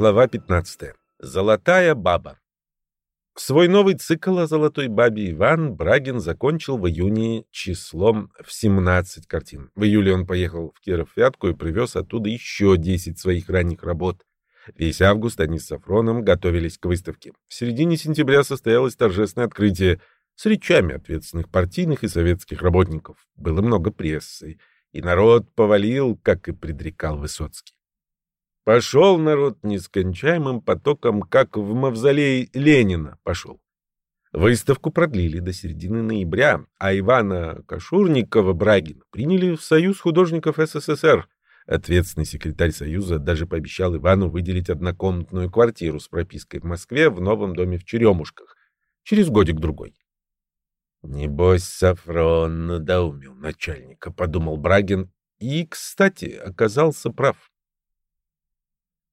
Глава 15. Золотая баба. Свой новый цикл о золотой бабе Иван Брагин закончил в июне числом в 17 картин. В июле он поехал в Киров-Вятку и привез оттуда еще 10 своих ранних работ. Весь август они с Сафроном готовились к выставке. В середине сентября состоялось торжественное открытие с речами ответственных партийных и советских работников. Было много прессы, и народ повалил, как и предрекал Высоцкий. Пошел народ нескончаемым потоком, как в мавзолей Ленина пошел. Выставку продлили до середины ноября, а Ивана Кашурникова-Брагина приняли в Союз художников СССР. Ответственный секретарь Союза даже пообещал Ивану выделить однокомнатную квартиру с пропиской в Москве в новом доме в Черемушках. Через годик-другой. «Небось, Сафрон надоумил начальника», — подумал Брагин, и, кстати, оказался прав.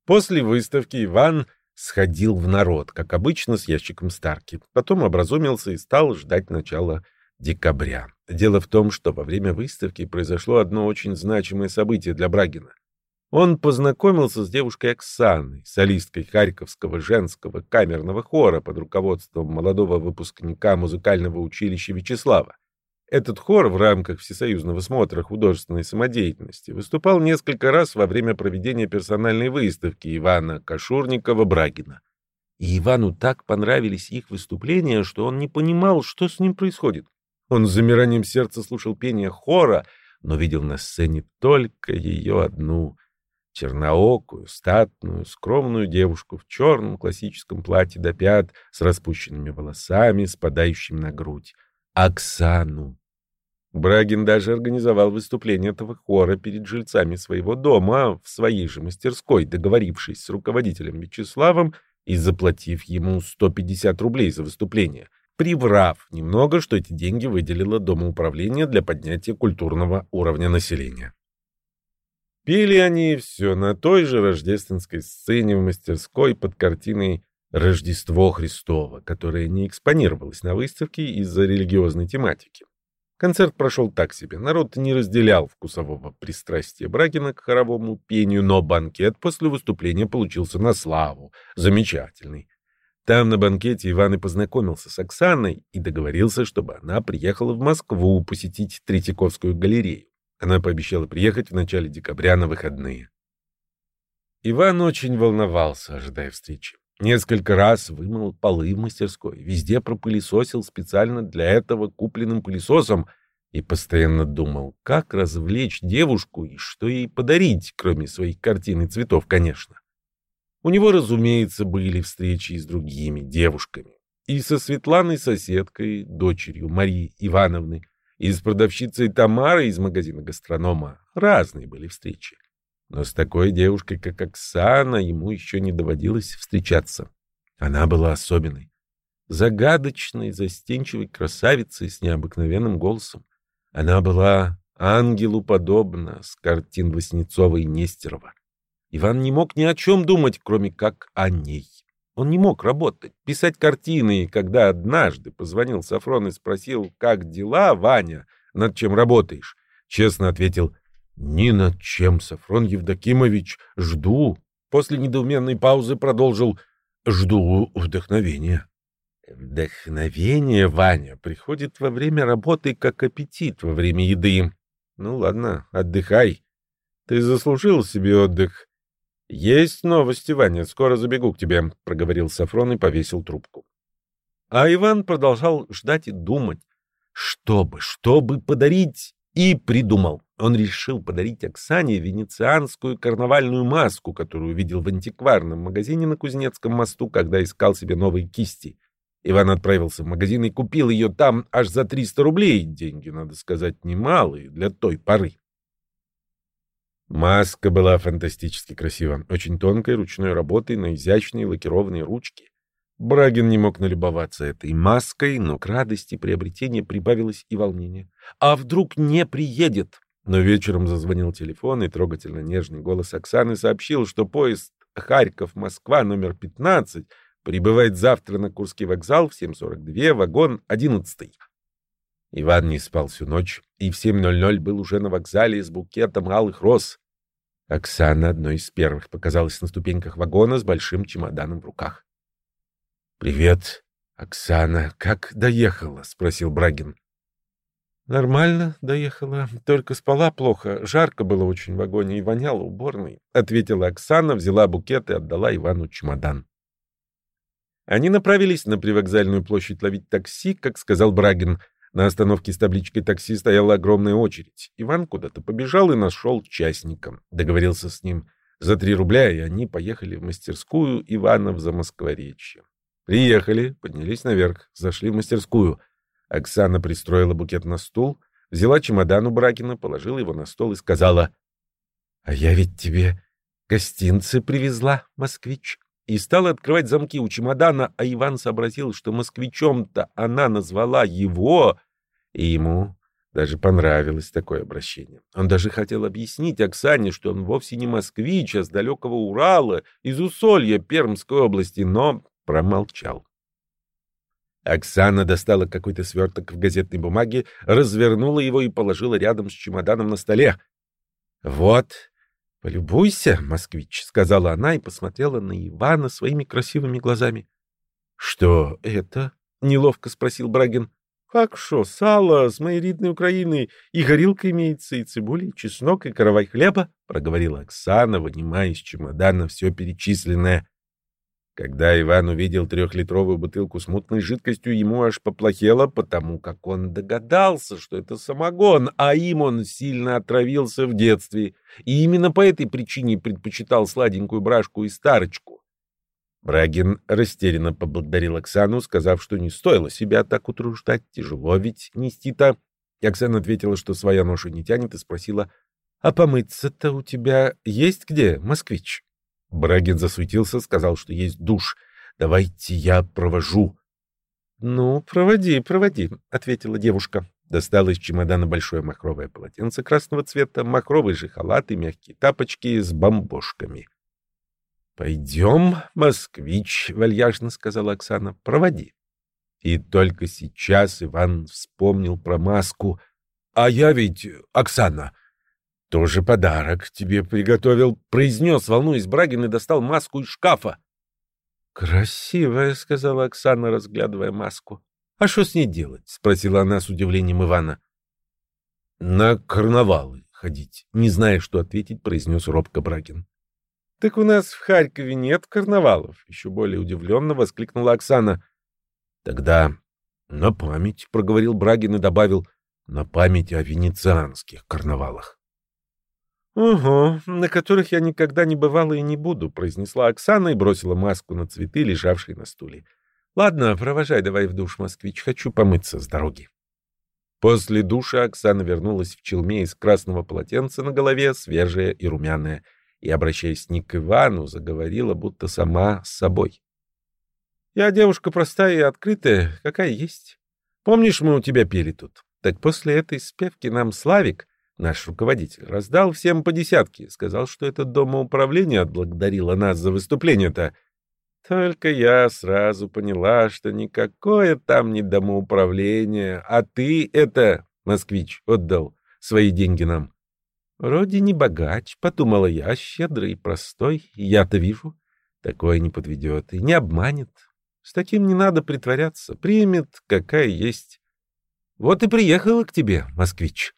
После выставки Иван сходил в народ, как обычно, с ящиком Старки. Потом образумился и стал ждать начала декабря. Дело в том, что во время выставки произошло одно очень значимое событие для Брагина. Он познакомился с девушкой Оксаной, солисткой Харьковского женского камерного хора под руководством молодого выпускника музыкального училища Вячеслава. Этот хор в рамках Всесоюзного смотра художественной самодеятельности выступал несколько раз во время проведения персональной выставки Ивана Кашурникова-Брагина. И Ивану так понравились их выступления, что он не понимал, что с ним происходит. Он с замиранием сердца слушал пение хора, но видел на сцене только ее одну — черноокую, статную, скромную девушку в черном классическом платье до пят с распущенными волосами, спадающими на грудь. Оксану. Брагин даже организовал выступление этого хора перед жильцами своего дома в своей же мастерской, договорившись с руководителем Вячеславом и заплатив ему 150 рублей за выступление, приврав немного, что эти деньги выделило Домоуправление для поднятия культурного уровня населения. Пели они все на той же рождественской сцене в мастерской под картиной Рождество Христово, которое не экспонировалось на выставке из-за религиозной тематики. Концерт прошел так себе. Народ не разделял вкусового пристрастия Брагина к хоровому пению, но банкет после выступления получился на славу. Замечательный. Там на банкете Иван и познакомился с Оксаной и договорился, чтобы она приехала в Москву посетить Третьяковскую галерею. Она пообещала приехать в начале декабря на выходные. Иван очень волновался, ожидая встречи. Несколько раз вымыл полы в мастерской, везде пропылесосил специально для этого купленным пылесосом и постоянно думал, как развлечь девушку и что ей подарить, кроме своих картин и цветов, конечно. У него, разумеется, были встречи и с другими девушками. И со Светланой соседкой, дочерью Марии Ивановны, и с продавщицей Тамарой из магазина гастронома. Разные были встречи. Но с такой девушкой, как Оксана, ему еще не доводилось встречаться. Она была особенной. Загадочной, застенчивой красавицей с необыкновенным голосом. Она была ангелу подобна с картин Васнецова и Нестерова. Иван не мог ни о чем думать, кроме как о ней. Он не мог работать, писать картины, и когда однажды позвонил Сафрон и спросил, как дела, Ваня, над чем работаешь, честно ответил — ни над чем, Сафрон Евдокимович, жду. После недоуменной паузы продолжил «Жду вдохновения». Вдохновение, Ваня, приходит во время работы, как аппетит во время еды. Ну ладно, отдыхай. Ты заслужил себе отдых. Есть новости, Ваня, скоро забегу к тебе, проговорил Сафрон и повесил трубку. А Иван продолжал ждать и думать, что бы, что бы подарить, и придумал. Он решил подарить Оксане венецианскую карнавальную маску, которую видел в антикварном магазине на Кузнецком мосту, когда искал себе новые кисти. Иван отправился в магазин и купил ее там аж за 300 рублей. Деньги, надо сказать, немалые для той поры. Маска была фантастически красива, очень тонкой ручной работы на изящной лакированной ручке. Брагин не мог налюбоваться этой маской, но к радости приобретения прибавилось и волнение. А вдруг не приедет? Но вечером зазвонил телефон, и трогательно нежный голос Оксаны сообщил, что поезд Харьков-Москва номер 15 Прибывает завтра на Курский вокзал в 7.42, вагон 11. Иван не спал всю ночь и в 7.00 был уже на вокзале с букетом алых роз. Оксана одной из первых показалась на ступеньках вагона с большим чемоданом в руках. «Привет, Оксана. Как доехала?» — спросил Брагин. «Нормально доехала, только спала плохо. Жарко было очень в вагоне и воняло уборной», — ответила Оксана, взяла букет и отдала Ивану чемодан. Они направились на привокзальную площадь ловить такси, как сказал Брагин. На остановке с табличкой такси стояла огромная очередь. Иван куда-то побежал и нашел частника. Договорился с ним за три рубля, и они поехали в мастерскую Ивана в Замоскворечье. Приехали, поднялись наверх, зашли в мастерскую. Оксана пристроила букет на стул, взяла чемодан у Брагина, положила его на стол и сказала, «А я ведь тебе гостинцы привезла, москвич» и стала открывать замки у чемодана, а Иван сообразил, что москвичом-то она назвала его, и ему даже понравилось такое обращение. Он даже хотел объяснить Оксане, что он вовсе не москвич, а с далекого Урала, из Усолья Пермской области, но промолчал. Оксана достала какой-то сверток в газетной бумаге, развернула его и положила рядом с чемоданом на столе. «Вот, «Полюбуйся, москвич», — сказала она и посмотрела на Ивана своими красивыми глазами. «Что это?» — неловко спросил Брагин. «Как шо, сало с моей рідной Украины, и горилка имеется, и цибуля, и чеснок, и каравай хлеба», — проговорила Оксана, вынимая из чемодана все перечисленное. Когда Иван увидел трехлитровую бутылку с мутной жидкостью, ему аж поплохело, потому как он догадался, что это самогон, а им он сильно отравился в детстве, и именно по этой причине предпочитал сладенькую брашку и старочку. Брагин растерянно поблагодарил Оксану, сказав, что не стоило себя так утруждать, тяжело ведь нести-то. И Оксана ответила, что своя ноша не тянет, и спросила, «А помыться-то у тебя есть где, москвич?» Брагин засуетился, сказал, что есть душ. «Давайте я провожу». «Ну, проводи, проводи», — ответила девушка. Достала из чемодана большое махровое полотенце красного цвета, махровый же халат и мягкие тапочки с бомбошками. «Пойдем, москвич», — вальяжно сказала Оксана, — «проводи». И только сейчас Иван вспомнил про маску. «А я ведь, Оксана, «Тоже подарок тебе приготовил», — произнес, волнуясь Брагин, и достал маску из шкафа. «Красивая», — сказала Оксана, разглядывая маску. «А что с ней делать?» — спросила она с удивлением Ивана. «На карнавалы ходить», — не зная, что ответить, произнес робко Брагин. «Так у нас в Харькове нет карнавалов», — еще более удивленно воскликнула Оксана. «Тогда на память», — проговорил Брагин и добавил, — «на память о венецианских карнавалах». «Угу, на которых я никогда не бывала и не буду», — произнесла Оксана и бросила маску на цветы, лежавшие на стуле. «Ладно, провожай давай в душ, москвич, хочу помыться с дороги». После душа Оксана вернулась в челме из красного полотенца на голове, свежая и румяная, и, обращаясь не к Ивану, заговорила, будто сама с собой. «Я девушка простая и открытая, какая есть. Помнишь, мы у тебя пели тут? Так после этой спевки нам Славик...» Наш руководитель раздал всем по десятке, сказал, что это домоуправление отблагодарило нас за выступление-то. Только я сразу поняла, что никакое там не домоуправление, а ты это, москвич, отдал свои деньги нам. Вроде не богач, подумала я, щедрый и простой, я-то вижу. Такое не подведет и не обманет. С таким не надо притворяться, примет, какая есть. Вот и приехала к тебе, москвич.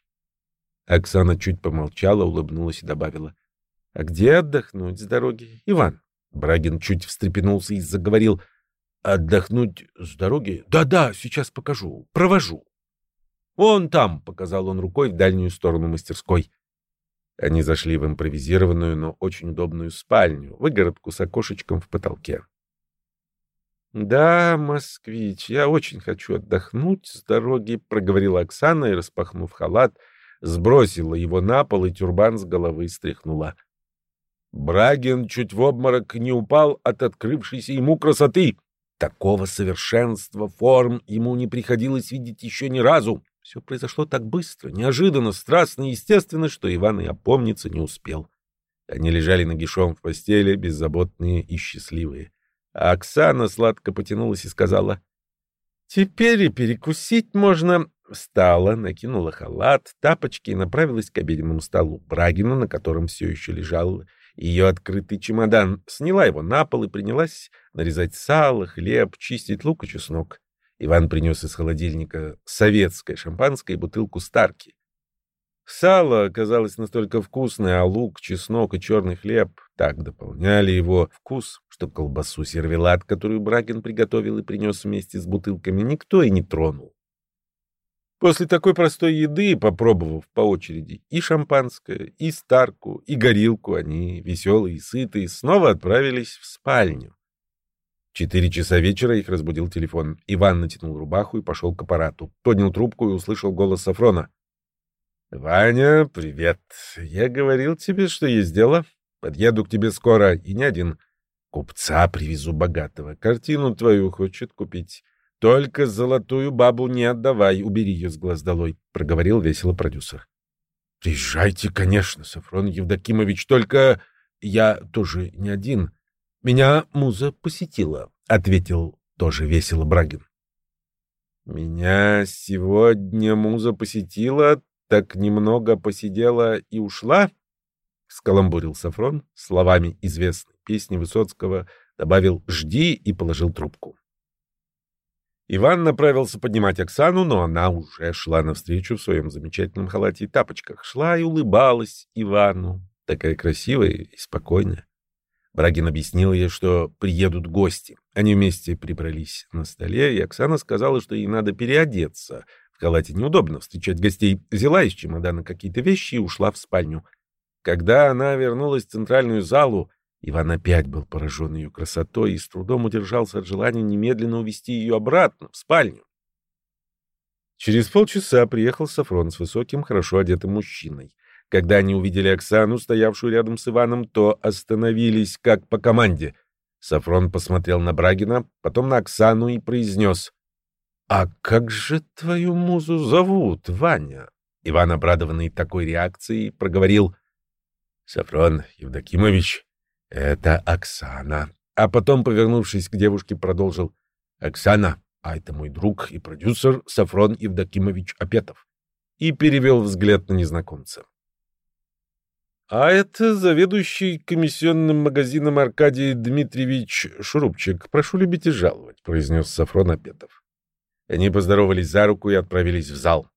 Оксана чуть помолчала, улыбнулась и добавила. — А где отдохнуть с дороги, Иван? Брагин чуть встрепенулся и заговорил. — Отдохнуть с дороги? Да-да, сейчас покажу. Провожу. — Вон там, — показал он рукой в дальнюю сторону мастерской. Они зашли в импровизированную, но очень удобную спальню, выгородку с окошечком в потолке. — Да, москвич, я очень хочу отдохнуть с дороги, — проговорила Оксана и, распахнув халат, — сбросила его на пол и тюрбан с головы стряхнула. Брагин чуть в обморок не упал от открывшейся ему красоты. Такого совершенства форм ему не приходилось видеть еще ни разу. Все произошло так быстро, неожиданно, страстно и естественно, что Иван и опомниться не успел. Они лежали нагишом в постели, беззаботные и счастливые. А Оксана сладко потянулась и сказала, «Теперь и перекусить можно». Встала, накинула халат, тапочки и направилась к обеденному столу Брагину, на котором все еще лежал ее открытый чемодан. Сняла его на пол и принялась нарезать сало, хлеб, чистить лук и чеснок. Иван принес из холодильника советское шампанское и бутылку старки. Сало оказалось настолько вкусное, а лук, чеснок и черный хлеб так дополняли его вкус, что колбасу сервелат, которую Брагин приготовил и принес вместе с бутылками, никто и не тронул. После такой простой еды, попробовав по очереди и шампанское, и старку, и горилку, они, веселые и сытые, снова отправились в спальню. Четыре часа вечера их разбудил телефон. Иван натянул рубаху и пошел к аппарату. Поднял трубку и услышал голос Сафрона. «Ваня, привет. Я говорил тебе, что есть дело. Подъеду к тебе скоро, и не один. Купца привезу богатого. Картину твою хочет купить. Только золотую бабу не отдавай, убери ее с глаз долой», — проговорил весело продюсер. «Приезжайте, конечно, Сафрон Евдокимович, только я тоже не один. Меня муза посетила», — ответил тоже весело Брагин. «Меня сегодня муза посетила, так немного посидела и ушла? — скаламбурил Сафрон словами известной песни Высоцкого, добавил «жди» и положил трубку. Иван направился поднимать Оксану, но она уже шла навстречу в своем замечательном халате и тапочках. Шла и улыбалась Ивану, такая красивая и спокойная. Брагин объяснил ей, что приедут гости. Они вместе прибрались на столе, и Оксана сказала, что ей надо переодеться, в халате неудобно встречать гостей. Взяла из чемодана какие-то вещи и ушла в спальню. Когда она вернулась в центральную залу, Иван опять был поражен ее красотой и с трудом удержался от желания немедленно увести ее обратно, в спальню. Через полчаса приехал Сафрон с высоким, хорошо одетым мужчиной. Когда они увидели Оксану, стоявшую рядом с Иваном, то остановились как по команде. Сафрон посмотрел на Брагина, потом на Оксану и произнес «А как же твою музу зовут, Ваня?» Иван, обрадованный такой реакцией, проговорил «Сафрон Евдокимович, это Оксана». А потом, повернувшись к девушке, продолжил «Оксана, а это мой друг и продюсер Сафрон Евдокимович Апетов». И перевел взгляд на незнакомца. «А это заведующий комиссионным магазином Аркадий Дмитриевич Шурупчик. Прошу любить и жаловать», — произнес Сафрон Апетов. Они поздоровались за руку и отправились в зал.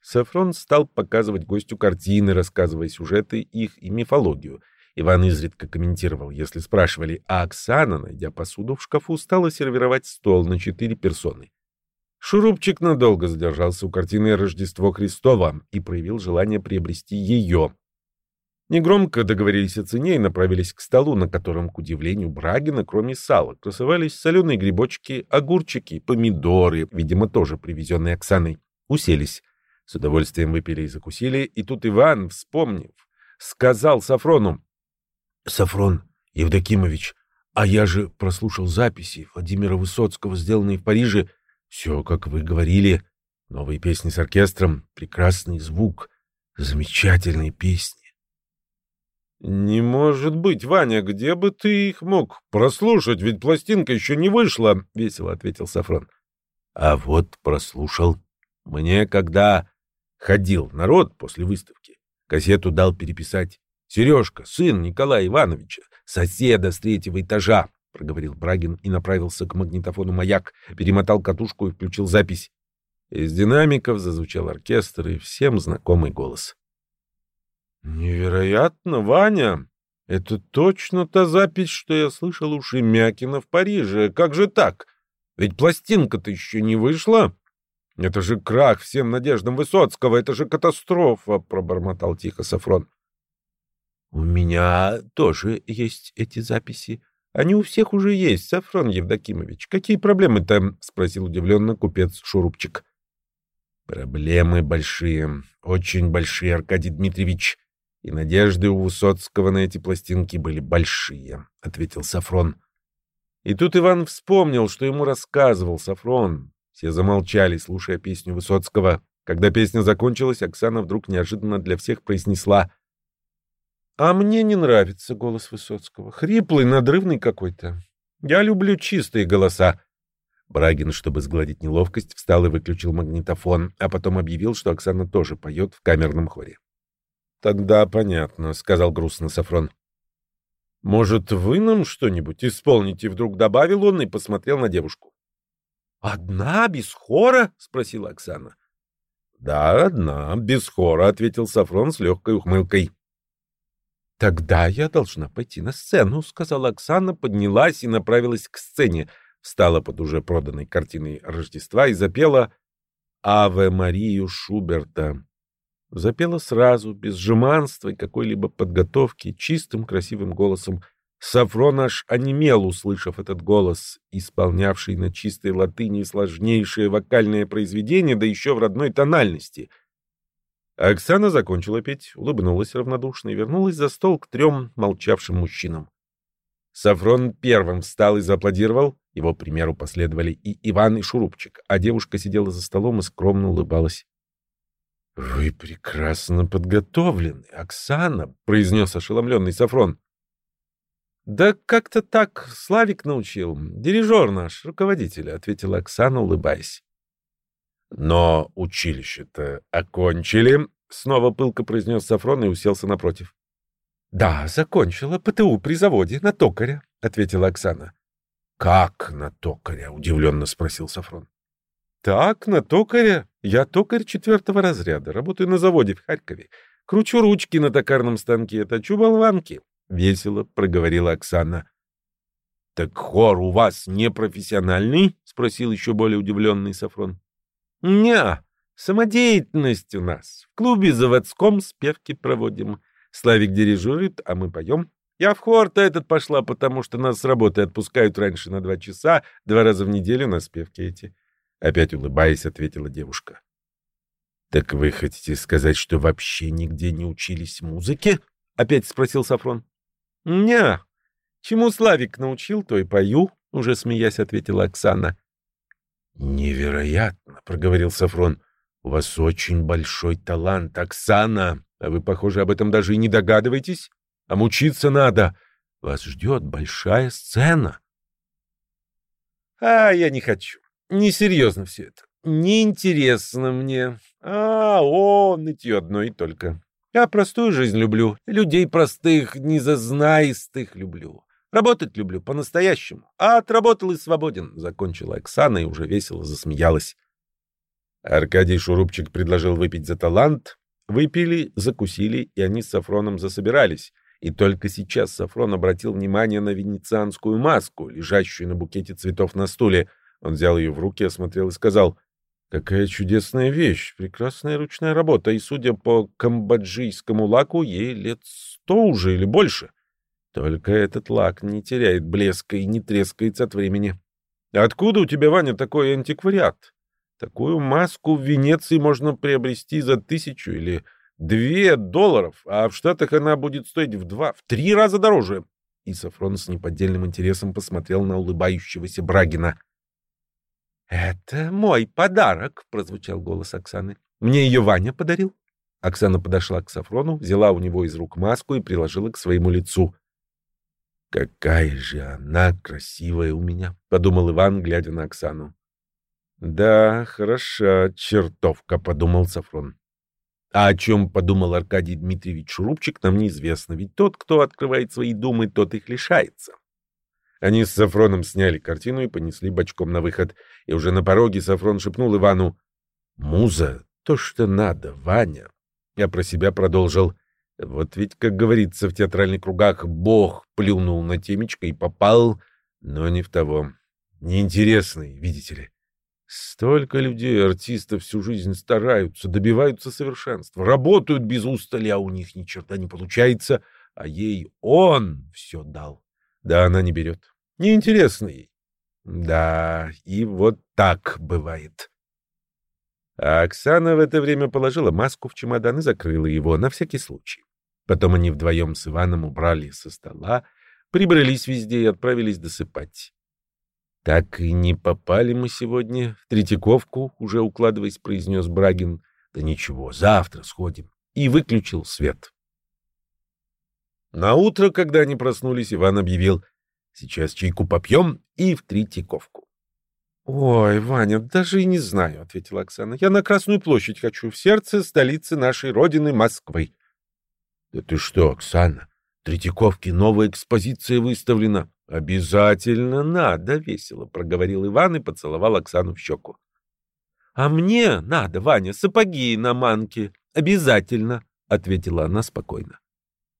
Сафрон стал показывать гостю картины, рассказывая сюжеты их и мифологию. Иван изредка комментировал, если спрашивали, а Оксана, найдя посуду в шкафу, стала сервировать стол на четыре персоны. Шурупчик надолго задержался у картины «Рождество Христово» и проявил желание приобрести ее. Негромко договорились о цене и направились к столу, на котором, к удивлению Брагина, кроме сала, красовались соленые грибочки, огурчики, помидоры, видимо, тоже привезенные Оксаной. Уселись. С удовольствием выпили и закусили, и тут Иван, вспомнив, сказал Сафрону. — Сафрон Евдокимович, а я же прослушал записи Владимира Высоцкого, сделанные в Париже. Все, как вы говорили. Новые песни с оркестром, прекрасный звук, замечательные песни. «Не может быть, Ваня, где бы ты их мог прослушать, ведь пластинка еще не вышла», — весело ответил Сафрон. «А вот прослушал. Мне, когда ходил народ после выставки, кассету дал переписать. Сережка, сын Николая Ивановича, соседа с третьего этажа», — проговорил Брагин и направился к магнитофону «Маяк», перемотал катушку и включил запись. Из динамиков зазвучал оркестр и всем знакомый голос. Невероятно, Ваня! Это точно та запись, что я слышал у Шемякина в Париже. Как же так? Ведь пластинка-то еще не вышла. Это же крах всем надеждам Высоцкого, это же катастрофа, пробормотал тихо Сафрон. У меня тоже есть эти записи. Они у всех уже есть, Сафрон Евдокимович. Какие проблемы там? спросил удивленно купец Шурупчик. Проблемы большие, очень большие, Аркадий Дмитриевич. И надежды у Высоцкого на эти пластинки были большие, — ответил Сафрон. И тут Иван вспомнил, что ему рассказывал Сафрон. Все замолчали, слушая песню Высоцкого. Когда песня закончилась, Оксана вдруг неожиданно для всех произнесла «А мне не нравится голос Высоцкого. Хриплый, надрывный какой-то. Я люблю чистые голоса. Брагин, чтобы сгладить неловкость, встал и выключил магнитофон, а потом объявил, что Оксана тоже поет в камерном хоре. «Тогда понятно», — сказал грустно Сафрон. «Может, вы нам что-нибудь исполните?» — вдруг добавил он и посмотрел на девушку. «Одна, без хора?» — спросила Оксана. «Да, одна, без хора», — ответил Сафрон с легкой ухмылкой. «Тогда я должна пойти на сцену», — сказала Оксана, поднялась и направилась к сцене, встала под уже проданной картиной Рождества и запела «Аве Марию Шуберта». Запела сразу, без жеманства и какой-либо подготовки, чистым красивым голосом. Сафрон аж онемел, услышав этот голос, исполнявший на чистой латыни сложнейшее вокальное произведение, да еще в родной тональности. Оксана закончила петь, улыбнулась равнодушно и вернулась за стол к трем молчавшим мужчинам. Сафрон первым встал и зааплодировал. Его примеру последовали и Иван, и Шурупчик, а девушка сидела за столом и скромно улыбалась. — Вы прекрасно подготовлены, Оксана, — произнес ошеломленный Сафрон. — Да как-то так Славик научил. Дирижер наш, руководитель, — ответила Оксана, улыбаясь. — Но училище-то окончили, — снова пылко произнес Сафрон и уселся напротив. — Да, закончила ПТУ при заводе на токаря, — ответила Оксана. — Как на токаря? — удивленно спросил Сафрон. Так, на токаря. Я токарь четвертого разряда, работаю на заводе в Харькове. Кручу ручки на токарном станке, точу болванки. Весело проговорила Оксана. — Так хор у вас не профессиональный? — спросил еще более удивленный Сафрон. — Не, самодеятельность у нас. В клубе заводском спевки проводим. Славик дирижирует, а мы поем. Я в хор-то этот пошла, потому что нас с работы отпускают раньше на два часа, два раза в неделю на спевки эти. Опять улыбаясь, ответила девушка. Так вы хотите сказать, что вообще нигде не учились музыке? Опять спросил Сафрон. Не. Чему Славик научил, то и пою, уже смеясь ответила Оксана. Невероятно, проговорил Сафрон. У вас очень большой талант, Оксана. А вы, похоже, об этом даже и не догадываетесь. А мучиться надо. Вас ждет большая сцена. А я не хочу. Несерьезно все это. Неинтересно мне. А, о, нытье одно и только. Я простую жизнь люблю. Людей простых, незазнаистых люблю. Работать люблю по-настоящему. А отработал и свободен. Закончила Оксана и уже весело засмеялась. Аркадий Шурупчик предложил выпить за талант. Выпили, закусили, и они с Сафроном засобирались. И только сейчас Сафрон обратил внимание на венецианскую маску, лежащую на букете цветов на стуле — он взял ее в руки, осмотрел и сказал, «Какая чудесная вещь, прекрасная ручная работа, и, судя по камбоджийскому лаку, ей лет сто уже или больше. Только этот лак не теряет блеска и не трескается от времени. Откуда у тебя, Ваня, такой антиквариат? Такую маску в Венеции можно приобрести за тысячу или две долларов, а в Штатах она будет стоить в два, в три раза дороже». И Сафрон с неподдельным интересом посмотрел на улыбающегося Брагина. «Это мой подарок», — прозвучал голос Оксаны. «Мне ее Ваня подарил». Оксана подошла к Сафрону, взяла у него из рук маску и приложила к своему лицу. «Какая же она красивая у меня», — подумал Иван, глядя на Оксану. «Да, хороша чертовка», — подумал Сафрон. А о чем подумал Аркадий Дмитриевич Шурупчик, нам неизвестно, ведь тот, кто открывает свои думы, тот их лишается. Они с Сафроном сняли картину и понесли бочком на выход. И уже на пороге Сафрон шепнул Ивану. «Муза — то, что надо, Ваня». Я про себя продолжил. Вот ведь, как говорится в театральных кругах, Бог плюнул на темечко и попал, но не в того. Неинтересный, видите ли. Столько людей, артистов, всю жизнь стараются, добиваются совершенства, работают без устали, а у них ни черта не получается, а ей он все дал. Да она не берет. Неинтересно ей. Да, и вот так бывает. А Оксана в это время положила маску в чемодан и закрыла его на всякий случай. Потом они вдвоем с Иваном убрали со стола, прибрались везде и отправились досыпать. «Так и не попали мы сегодня в Третьяковку», — уже укладываясь, произнес Брагин. «Да ничего, завтра сходим». И выключил свет. На утро, когда они проснулись, Иван объявил: Сейчас чайку попьем и в Третьяковку. — Ой, Ваня, даже и не знаю, — ответила Оксана. — Я на Красную площадь хочу, в сердце столицы нашей родины Москвы. — Да ты что, Оксана, в Третьяковке новая экспозиция выставлена. — Обязательно надо, — весело проговорил Иван и поцеловал Оксану в щеку. — А мне надо, Ваня, сапоги на манке. Обязательно, — ответила она спокойно. —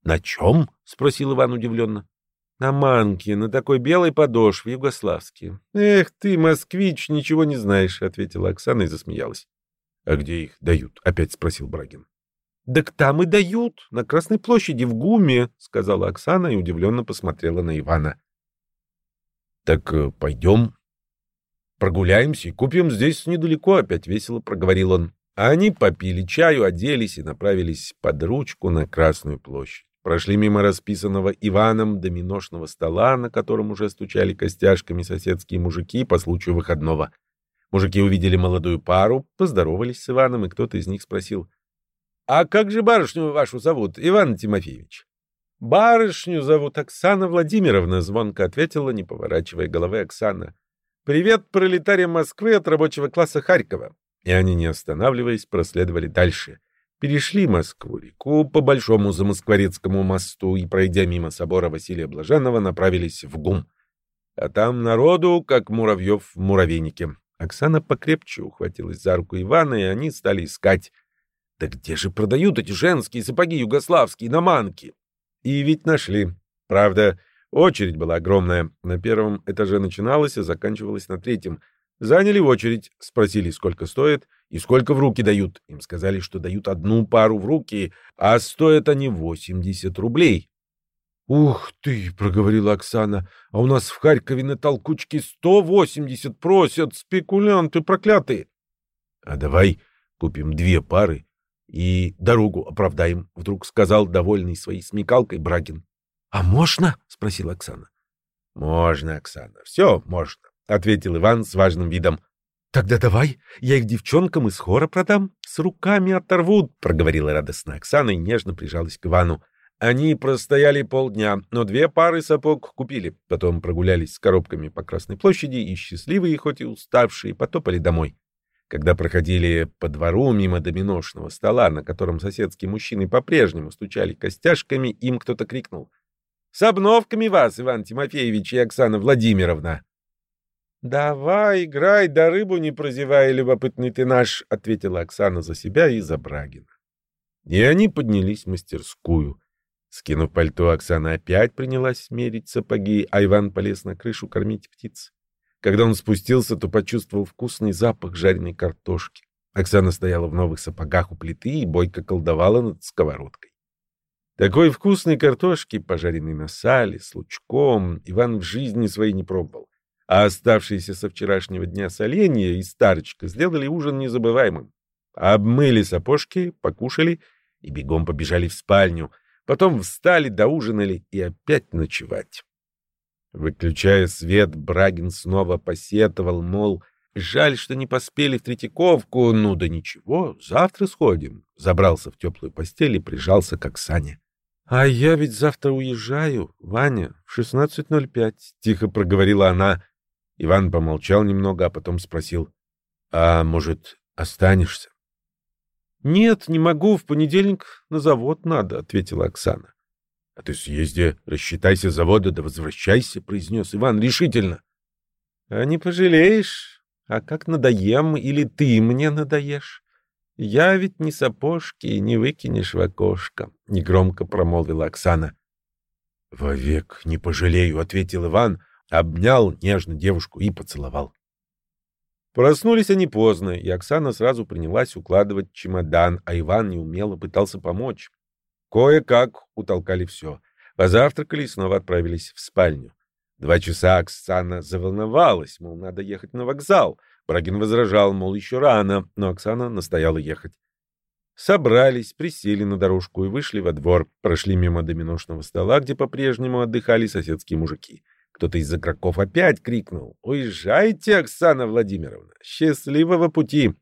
На чем? — спросил Иван удивленно. — На манке, на такой белой подошве, югославские. — Эх ты, москвич, ничего не знаешь, — ответила Оксана и засмеялась. — А где их дают? — опять спросил Брагин. — Так там и дают, на Красной площади, в ГУМе, — сказала Оксана и удивленно посмотрела на Ивана. Так э, пойдем, прогуляемся и купим здесь недалеко, опять весело проговорил он. А они попили чаю, оделись и направились под ручку на Красную площадь. Прошли мимо расписанного Иваном доминошного стола, на котором уже стучали костяшками соседские мужики по случаю выходного. Мужики увидели молодую пару, поздоровались с Иваном, и кто-то из них спросил, «А как же барышню вашу зовут, Иван Тимофеевич?» «Барышню зовут Оксана Владимировна», — звонко ответила, не поворачивая головы Оксана. «Привет пролетариям Москвы от рабочего класса Харькова». И они, не останавливаясь, проследовали дальше. Перешли Москву-реку по Большому Замоскворецкому мосту и, пройдя мимо собора Василия Блаженного, направились в ГУМ. А там народу, как муравьев в муравейнике. Оксана покрепче ухватилась за руку Ивана, и они стали искать. Да где же продают эти женские сапоги югославские на манке? И ведь нашли. Правда, очередь была огромная. На первом этаже начиналась и заканчивалась на третьем. Заняли очередь, спросили, сколько стоит и сколько в руки дают. Им сказали, что дают одну пару в руки, а стоят они 80 рублей. «Ух ты!» — проговорила Оксана. «А у нас в Харькове на толкучке 180 просят, спекулянты проклятые!» «А давай купим две пары и дорогу оправдаем, — вдруг сказал довольный своей смекалкой Брагин. — А можно? — спросила Оксана. — Можно, Оксана, все можно, — ответил Иван с важным видом. — Тогда давай, я их девчонкам из хора продам, с руками оторвут, — проговорила радостно Оксана и нежно прижалась к Ивану. Они простояли полдня, но две пары сапог купили. Потом прогулялись с коробками по Красной площади и счастливые, хоть и уставшие, потопали домой. Когда проходили по двору мимо доминошного стола, на котором соседские мужчины по-прежнему стучали костяшками, им кто-то крикнул. «С обновками вас, Иван Тимофеевич и Оксана Владимировна!» «Давай, играй, да рыбу не прозевай, любопытный ты наш», — ответила Оксана за себя и за Брагина. И они поднялись в мастерскую. Скинув пальто, Оксана опять принялась мерить сапоги, а Иван полез на крышу кормить птиц. Когда он спустился, то почувствовал вкусный запах жареной картошки. Оксана стояла в новых сапогах у плиты и бойко колдовала над сковородкой. Такой вкусной картошки, пожаренной на сале, с лучком, Иван в жизни своей не пробовал. А оставшиеся со вчерашнего дня соленья и старочка сделали ужин незабываемым. Обмыли сапожки, покушали и бегом побежали в спальню. Потом встали, доужинали и опять ночевать. Выключая свет, Брагин снова посетовал, мол, жаль, что не поспели в Третьяковку, ну да ничего, завтра сходим. Забрался в теплую постель и прижался к Оксане. — А я ведь завтра уезжаю, Ваня, в 16.05, — тихо проговорила она. Иван помолчал немного, а потом спросил, — А может, останешься? — Нет, не могу, в понедельник на завод надо, — ответила Оксана. — А ты съезди, рассчитайся завода, да возвращайся, — произнес Иван решительно. — А не пожалеешь? А как надоем, или ты мне надоешь? Я ведь не сапожки, не выкинешь в окошко, — негромко промолвила Оксана. — Вовек не пожалею, — ответил Иван, обнял нежно девушку и поцеловал. Проснулись они поздно, и Оксана сразу принялась укладывать чемодан, а Иван неумело пытался помочь. Кое-как утолкали все. Позавтракали и снова отправились в спальню. Два часа Оксана заволновалась, мол, надо ехать на вокзал. Брагин возражал, мол, еще рано, но Оксана настояла ехать. Собрались, присели на дорожку и вышли во двор. Прошли мимо доминошного стола, где по-прежнему отдыхали соседские мужики. Кто-то из игроков опять крикнул «Уезжайте, Оксана Владимировна! Счастливого пути!»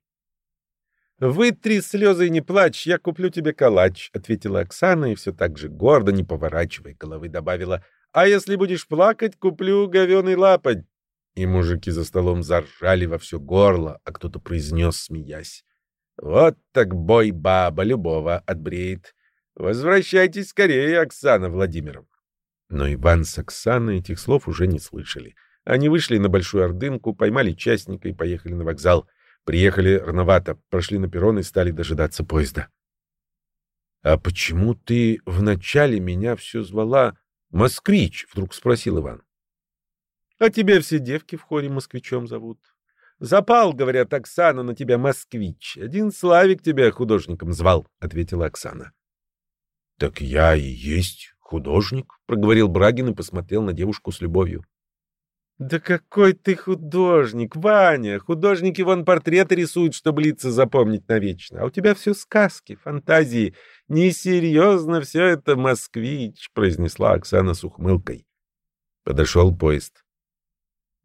«Вытри слезы и не плачь, я куплю тебе калач», — ответила Оксана и все так же гордо, не поворачивая головы, добавила А если будешь плакать, куплю говеный лапоть. И мужики за столом заржали во все горло, а кто-то произнес, смеясь. Вот так бой баба любого отбреет. Возвращайтесь скорее, Оксана Владимировна. Но Иван с Оксаной этих слов уже не слышали. Они вышли на Большую Ордынку, поймали частника и поехали на вокзал. Приехали рановато, прошли на перрон и стали дожидаться поезда. — А почему ты вначале меня все звала «Москвич»? — вдруг спросил Иван. — А тебя все девки в хоре москвичом зовут. Запал, говорят, Оксана, на тебя москвич. Один Славик тебя художником звал, — ответила Оксана. — Так я и есть художник, — проговорил Брагин и посмотрел на девушку с любовью. Да какой ты художник, Ваня! Художники вон портреты рисуют, чтобы лица запомнить навечно. А у тебя все сказки, фантазии. Несерьезно все это, москвич, произнесла Оксана с ухмылкой. Подошел поезд.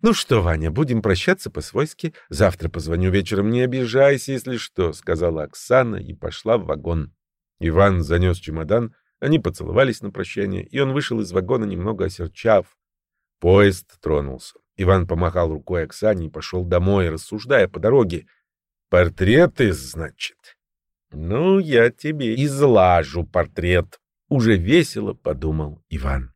Ну что, Ваня, будем прощаться по-свойски. Завтра позвоню вечером, не обижайся, если что, сказала Оксана и пошла в вагон. Иван занес чемодан, они поцеловались на прощание, и он вышел из вагона немного осерчав. Поезд тронулся. Иван помахал рукой Оксане и пошел домой, рассуждая по дороге. «Портреты, значит?» «Ну, я тебе излажу портрет», — уже весело подумал Иван.